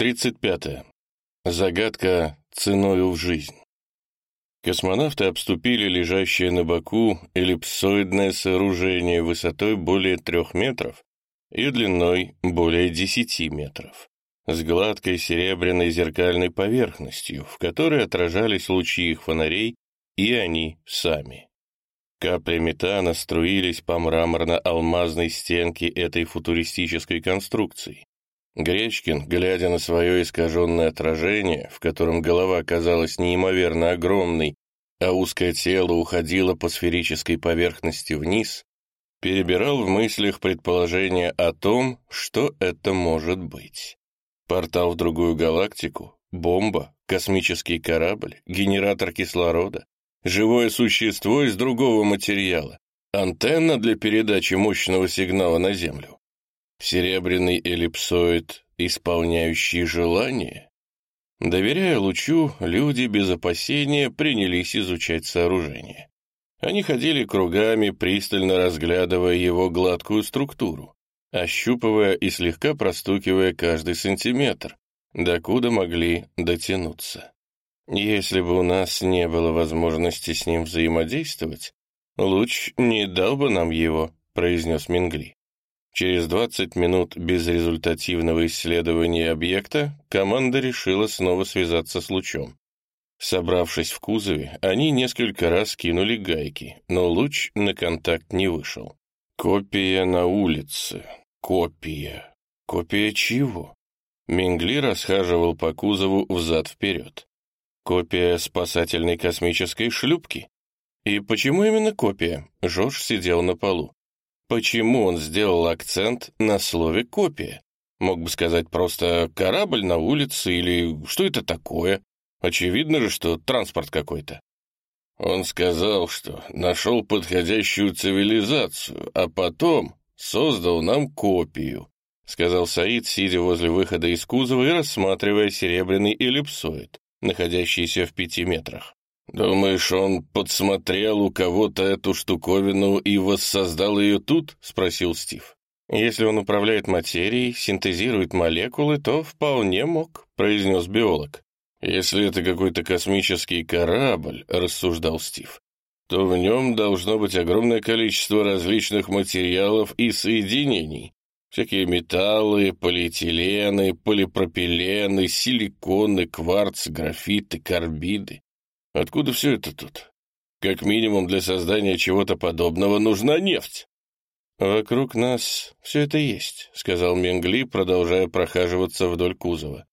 35. Загадка ценою в жизнь. Космонавты обступили лежащее на боку эллипсоидное сооружение высотой более трех метров и длиной более десяти метров, с гладкой серебряной зеркальной поверхностью, в которой отражались лучи их фонарей и они сами. Капли метана струились по мраморно-алмазной стенке этой футуристической конструкции. Гречкин, глядя на свое искаженное отражение, в котором голова казалась неимоверно огромной, а узкое тело уходило по сферической поверхности вниз, перебирал в мыслях предположения о том, что это может быть. Портал в другую галактику, бомба, космический корабль, генератор кислорода, живое существо из другого материала, антенна для передачи мощного сигнала на Землю. Серебряный эллипсоид, исполняющий желание? Доверяя лучу, люди без опасения принялись изучать сооружение. Они ходили кругами, пристально разглядывая его гладкую структуру, ощупывая и слегка простукивая каждый сантиметр, докуда могли дотянуться. Если бы у нас не было возможности с ним взаимодействовать, луч не дал бы нам его, произнес Мингли. Через 20 минут безрезультативного исследования объекта команда решила снова связаться с лучом. Собравшись в кузове, они несколько раз кинули гайки, но луч на контакт не вышел. Копия на улице. Копия. Копия чего? Мингли расхаживал по кузову взад-вперед. Копия спасательной космической шлюпки. И почему именно копия? Жорж сидел на полу. Почему он сделал акцент на слове «копия»? Мог бы сказать просто «корабль на улице» или «что это такое?» Очевидно же, что транспорт какой-то. Он сказал, что нашел подходящую цивилизацию, а потом создал нам копию, сказал Саид, сидя возле выхода из кузова и рассматривая серебряный эллипсоид, находящийся в пяти метрах. «Думаешь, он подсмотрел у кого-то эту штуковину и воссоздал ее тут?» — спросил Стив. «Если он управляет материей, синтезирует молекулы, то вполне мог», — произнес биолог. «Если это какой-то космический корабль», — рассуждал Стив, то в нем должно быть огромное количество различных материалов и соединений. Всякие металлы, полиэтилены, полипропилены, силиконы, кварц, графиты, карбиды. Откуда все это тут? Как минимум для создания чего-то подобного нужна нефть. «Вокруг нас все это есть», — сказал Менгли, продолжая прохаживаться вдоль кузова.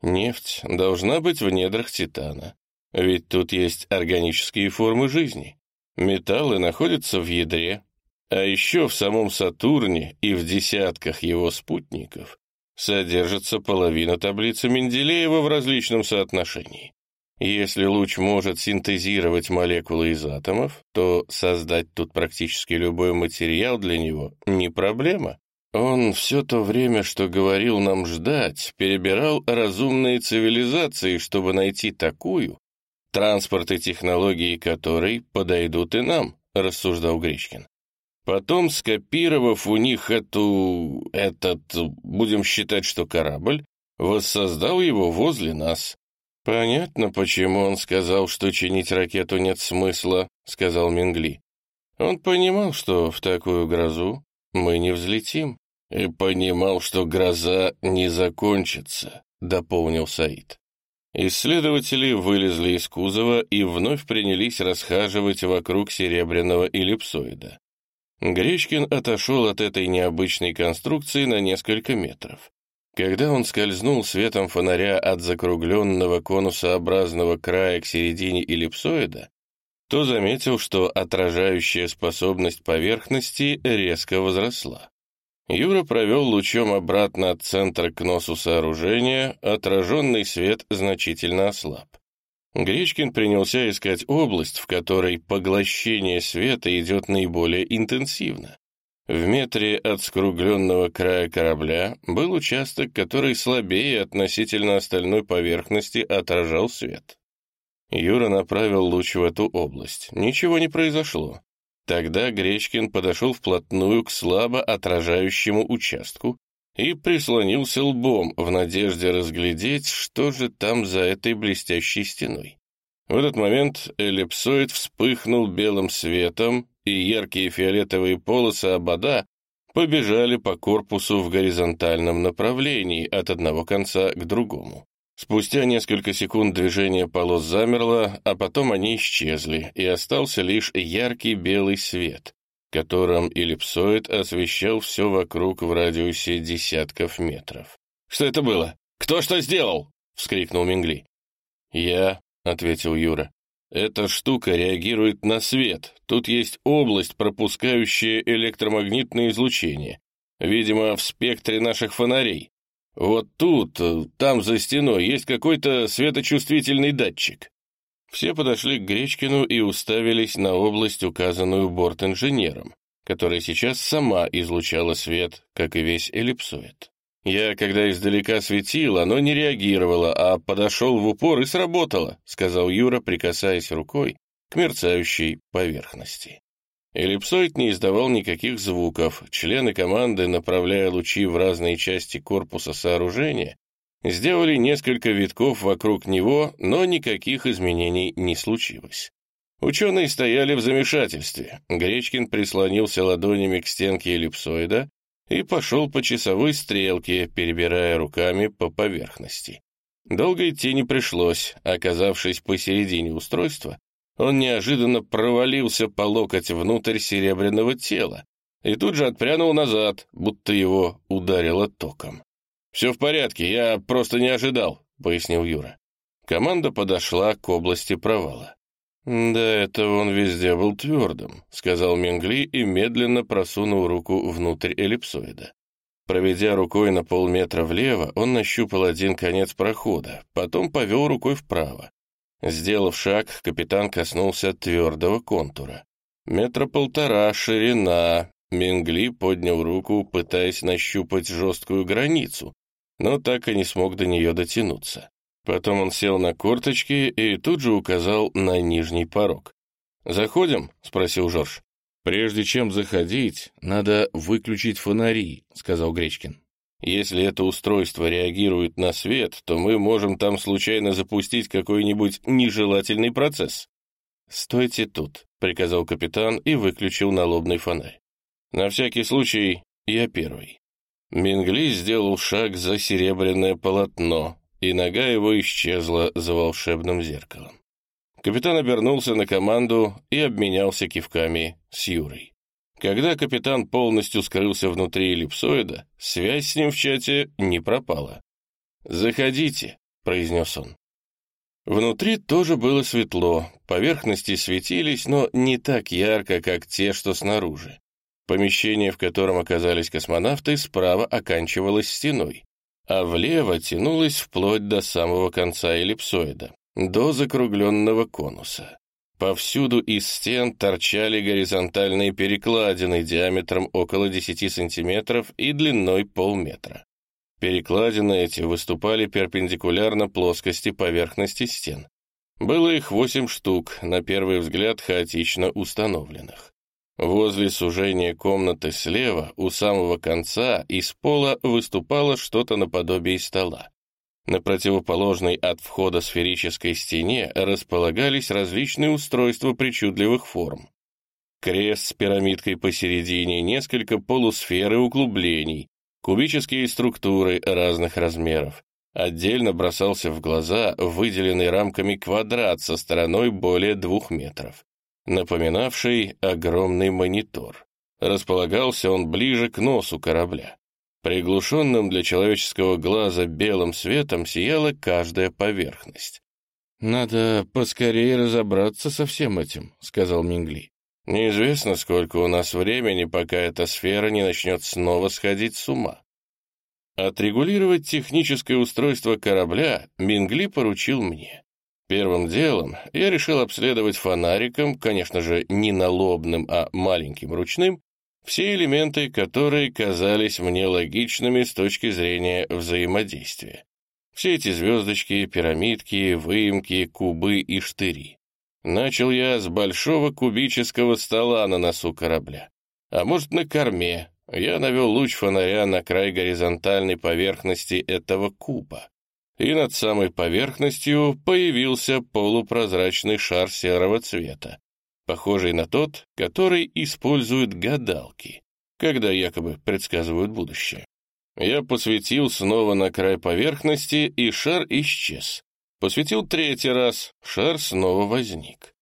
«Нефть должна быть в недрах Титана, ведь тут есть органические формы жизни. Металлы находятся в ядре, а еще в самом Сатурне и в десятках его спутников содержится половина таблицы Менделеева в различном соотношении. Если луч может синтезировать молекулы из атомов, то создать тут практически любой материал для него не проблема. Он все то время, что говорил нам ждать, перебирал разумные цивилизации, чтобы найти такую, транспорт и технологии которой подойдут и нам, рассуждал Гречкин. Потом, скопировав у них эту... этот, будем считать, что корабль, воссоздал его возле нас, «Понятно, почему он сказал, что чинить ракету нет смысла», — сказал Мингли. «Он понимал, что в такую грозу мы не взлетим». «И понимал, что гроза не закончится», — дополнил Саид. Исследователи вылезли из кузова и вновь принялись расхаживать вокруг серебряного эллипсоида. Гречкин отошел от этой необычной конструкции на несколько метров. Когда он скользнул светом фонаря от закругленного конусообразного края к середине эллипсоида, то заметил, что отражающая способность поверхности резко возросла. Юра провел лучом обратно от центра к носу сооружения, отраженный свет значительно ослаб. Гречкин принялся искать область, в которой поглощение света идет наиболее интенсивно. В метре от скругленного края корабля был участок, который слабее относительно остальной поверхности отражал свет. Юра направил луч в эту область. Ничего не произошло. Тогда Гречкин подошел вплотную к слабо отражающему участку и прислонился лбом в надежде разглядеть, что же там за этой блестящей стеной. В этот момент эллипсоид вспыхнул белым светом, и яркие фиолетовые полосы обода побежали по корпусу в горизонтальном направлении от одного конца к другому. Спустя несколько секунд движение полос замерло, а потом они исчезли, и остался лишь яркий белый свет, которым эллипсоид освещал все вокруг в радиусе десятков метров. «Что это было? Кто что сделал?» — вскрикнул Мингли. «Я», — ответил Юра. «Эта штука реагирует на свет. Тут есть область, пропускающая электромагнитное излучение. Видимо, в спектре наших фонарей. Вот тут, там за стеной, есть какой-то светочувствительный датчик. Все подошли к Гречкину и уставились на область, указанную борт-инженером, которая сейчас сама излучала свет, как и весь эллипсоид. Я, когда издалека светил, оно не реагировало, а подошел в упор и сработало, сказал Юра, прикасаясь рукой к мерцающей поверхности. Эллипсоид не издавал никаких звуков. Члены команды, направляя лучи в разные части корпуса сооружения, сделали несколько витков вокруг него, но никаких изменений не случилось. Ученые стояли в замешательстве. Гречкин прислонился ладонями к стенке эллипсоида и пошел по часовой стрелке, перебирая руками по поверхности. Долго идти не пришлось. Оказавшись посередине устройства, он неожиданно провалился по локоть внутрь серебряного тела и тут же отпрянул назад, будто его ударило током. «Все в порядке, я просто не ожидал», — пояснил Юра. Команда подошла к области провала. «Да, это он везде был твердым», — сказал Менгли и медленно просунул руку внутрь эллипсоида. Проведя рукой на полметра влево, он нащупал один конец прохода, потом повел рукой вправо. Сделав шаг, капитан коснулся твердого контура. Метра полтора ширина. Менгли поднял руку, пытаясь нащупать жесткую границу, но так и не смог до нее дотянуться. Потом он сел на корточки и тут же указал на нижний порог. «Заходим?» — спросил Жорж. «Прежде чем заходить, надо выключить фонари», — сказал Гречкин. Если это устройство реагирует на свет, то мы можем там случайно запустить какой-нибудь нежелательный процесс. «Стойте тут», — приказал капитан и выключил налобный фонарь. «На всякий случай я первый». Мингли сделал шаг за серебряное полотно, и нога его исчезла за волшебным зеркалом. Капитан обернулся на команду и обменялся кивками с Юрой. Когда капитан полностью скрылся внутри эллипсоида, связь с ним в чате не пропала. «Заходите», — произнес он. Внутри тоже было светло, поверхности светились, но не так ярко, как те, что снаружи. Помещение, в котором оказались космонавты, справа оканчивалось стеной, а влево тянулось вплоть до самого конца эллипсоида, до закругленного конуса. Повсюду из стен торчали горизонтальные перекладины диаметром около 10 сантиметров и длиной полметра. Перекладины эти выступали перпендикулярно плоскости поверхности стен. Было их восемь штук, на первый взгляд хаотично установленных. Возле сужения комнаты слева, у самого конца, из пола выступало что-то наподобие стола. На противоположной от входа сферической стене располагались различные устройства причудливых форм. Крест с пирамидкой посередине, несколько полусфер и углублений, кубические структуры разных размеров. Отдельно бросался в глаза выделенный рамками квадрат со стороной более двух метров, напоминавший огромный монитор. Располагался он ближе к носу корабля. Приглушенным для человеческого глаза белым светом сияла каждая поверхность. «Надо поскорее разобраться со всем этим», — сказал Мингли. «Неизвестно, сколько у нас времени, пока эта сфера не начнет снова сходить с ума». Отрегулировать техническое устройство корабля Мингли поручил мне. Первым делом я решил обследовать фонариком, конечно же, не налобным, а маленьким ручным, все элементы, которые казались мне логичными с точки зрения взаимодействия. Все эти звездочки, пирамидки, выемки, кубы и штыри. Начал я с большого кубического стола на носу корабля, а может, на корме. Я навел луч фонаря на край горизонтальной поверхности этого куба, и над самой поверхностью появился полупрозрачный шар серого цвета, похожий на тот, который используют гадалки, когда якобы предсказывают будущее. Я посветил снова на край поверхности, и шар исчез. Посветил третий раз, шар снова возник.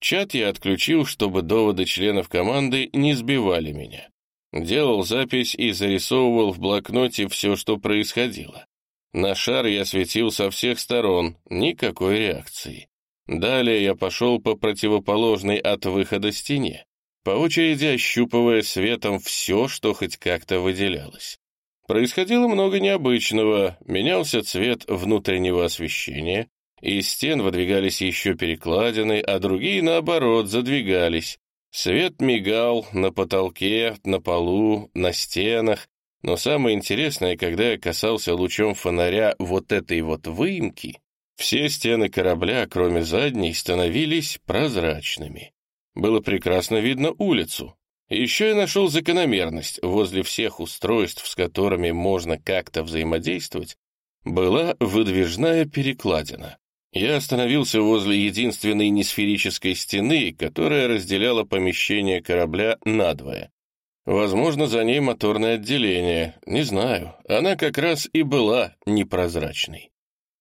Чат я отключил, чтобы доводы членов команды не сбивали меня. Делал запись и зарисовывал в блокноте все, что происходило. На шар я светил со всех сторон, никакой реакции. Далее я пошел по противоположной от выхода стене, по очереди ощупывая светом все, что хоть как-то выделялось. Происходило много необычного, менялся цвет внутреннего освещения, из стен выдвигались еще перекладины, а другие, наоборот, задвигались. Свет мигал на потолке, на полу, на стенах, но самое интересное, когда я касался лучом фонаря вот этой вот выемки, все стены корабля, кроме задней, становились прозрачными. Было прекрасно видно улицу. Еще я нашел закономерность. Возле всех устройств, с которыми можно как-то взаимодействовать, была выдвижная перекладина. Я остановился возле единственной несферической стены, которая разделяла помещение корабля надвое. Возможно, за ней моторное отделение, не знаю. Она как раз и была непрозрачной.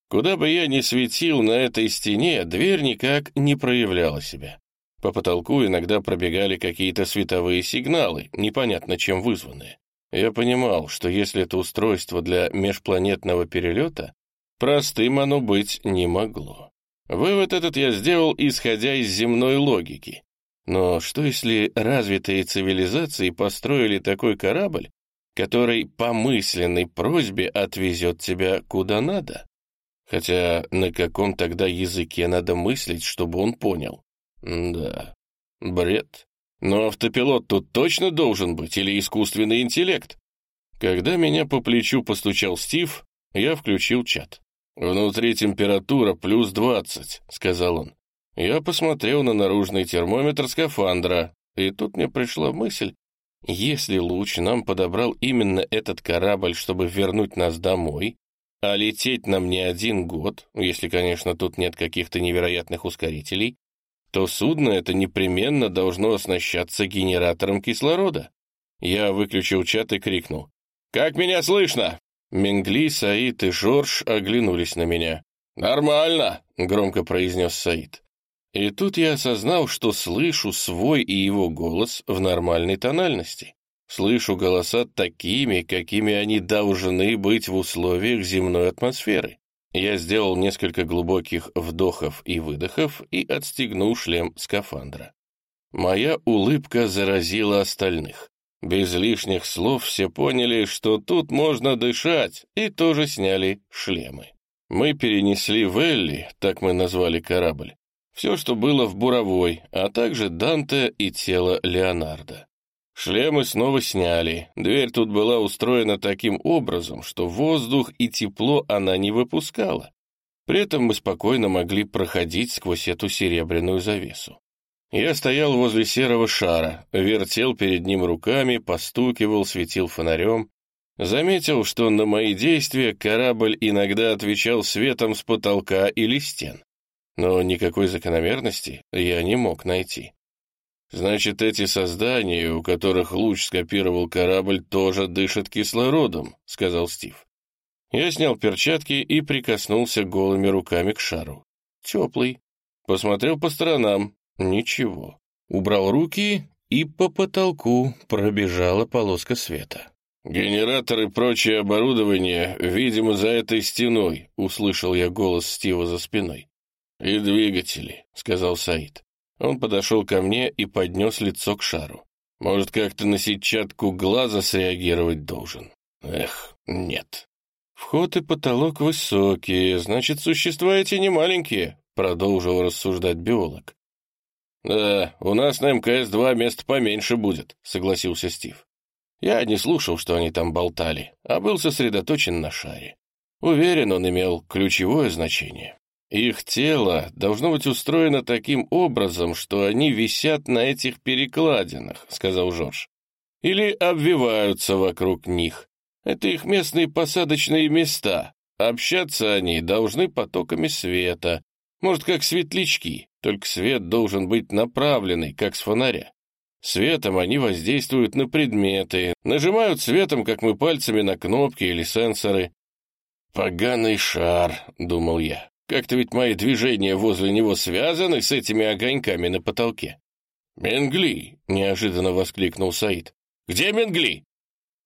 Куда бы я ни светил на этой стене, дверь никак не проявляла себя. По потолку иногда пробегали какие-то световые сигналы, непонятно чем вызванные. Я понимал, что если это устройство для межпланетного перелета, простым оно быть не могло. Вывод этот я сделал, исходя из земной логики. Но что если развитые цивилизации построили такой корабль, который по мысленной просьбе отвезет тебя куда надо? Хотя на каком тогда языке надо мыслить, чтобы он понял? Да, бред. Но автопилот тут точно должен быть или искусственный интеллект? Когда меня по плечу постучал Стив, я включил чат. «Внутри температура плюс двадцать», — сказал он. Я посмотрел на наружный термометр скафандра, и тут мне пришла мысль, если луч нам подобрал именно этот корабль, чтобы вернуть нас домой, а лететь нам не один год, если, конечно, тут нет каких-то невероятных ускорителей, то судно это непременно должно оснащаться генератором кислорода. Я выключил чат и крикнул. «Как меня слышно?» Менгли, Саид и Жорж оглянулись на меня. «Нормально», — громко произнес Саид. И тут я осознал, что слышу свой и его голос в нормальной тональности. Слышу голоса такими, какими они должны быть в условиях земной атмосферы. Я сделал несколько глубоких вдохов и выдохов и отстегнул шлем скафандра. Моя улыбка заразила остальных. Без лишних слов все поняли, что тут можно дышать, и тоже сняли шлемы. Мы перенесли Велли, так мы назвали корабль, все, что было в буровой, а также Данте и тело Леонардо. Шлемы снова сняли. Дверь тут была устроена таким образом, что воздух и тепло она не выпускала. При этом мы спокойно могли проходить сквозь эту серебряную завесу. Я стоял возле серого шара, вертел перед ним руками, постукивал, светил фонарем. Заметил, что на мои действия корабль иногда отвечал светом с потолка или стен. Но никакой закономерности я не мог найти. Значит, эти создания, у которых луч скопировал корабль, тоже дышат кислородом, сказал Стив. Я снял перчатки и прикоснулся голыми руками к шару. Теплый. Посмотрел по сторонам. Ничего. Убрал руки, и по потолку пробежала полоска света. «Генераторы и прочее оборудование, видимо, за этой стеной», — услышал я голос Стива за спиной. «И двигатели», — сказал Саид. Он подошел ко мне и поднес лицо к шару. Может, как-то на сетчатку глаза среагировать должен. Эх, нет. Вход и потолок высокие, значит, существа эти не маленькие, продолжил рассуждать биолог. Да, у нас на МКС-2 место поменьше будет, согласился Стив. Я не слушал, что они там болтали, а был сосредоточен на шаре. Уверен, он имел ключевое значение. Их тело должно быть устроено таким образом, что они висят на этих перекладинах, сказал Жорж. или обвиваются вокруг них. Это их местные посадочные места. Общаться они должны потоками света, может, как светлячки, только свет должен быть направленный, как с фонаря. Светом они воздействуют на предметы, нажимают светом, как мы пальцами на кнопки или сенсоры. «Поганый шар», — думал я. «Как-то ведь мои движения возле него связаны с этими огоньками на потолке». «Менгли!» — неожиданно воскликнул Саид. «Где Менгли?»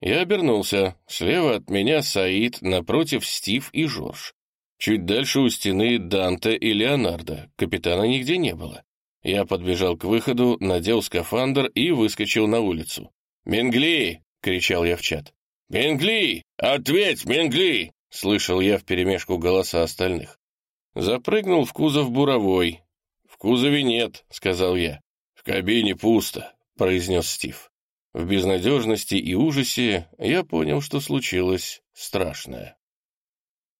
Я обернулся. Слева от меня Саид, напротив Стив и Жорж. Чуть дальше у стены Данте и Леонардо. Капитана нигде не было. Я подбежал к выходу, надел скафандр и выскочил на улицу. «Менгли!» — кричал я в чат. «Менгли! Ответь, Менгли!» — слышал я вперемешку голоса остальных. Запрыгнул в кузов буровой. «В кузове нет», — сказал я. «В кабине пусто», — произнес Стив. В безнадежности и ужасе я понял, что случилось страшное.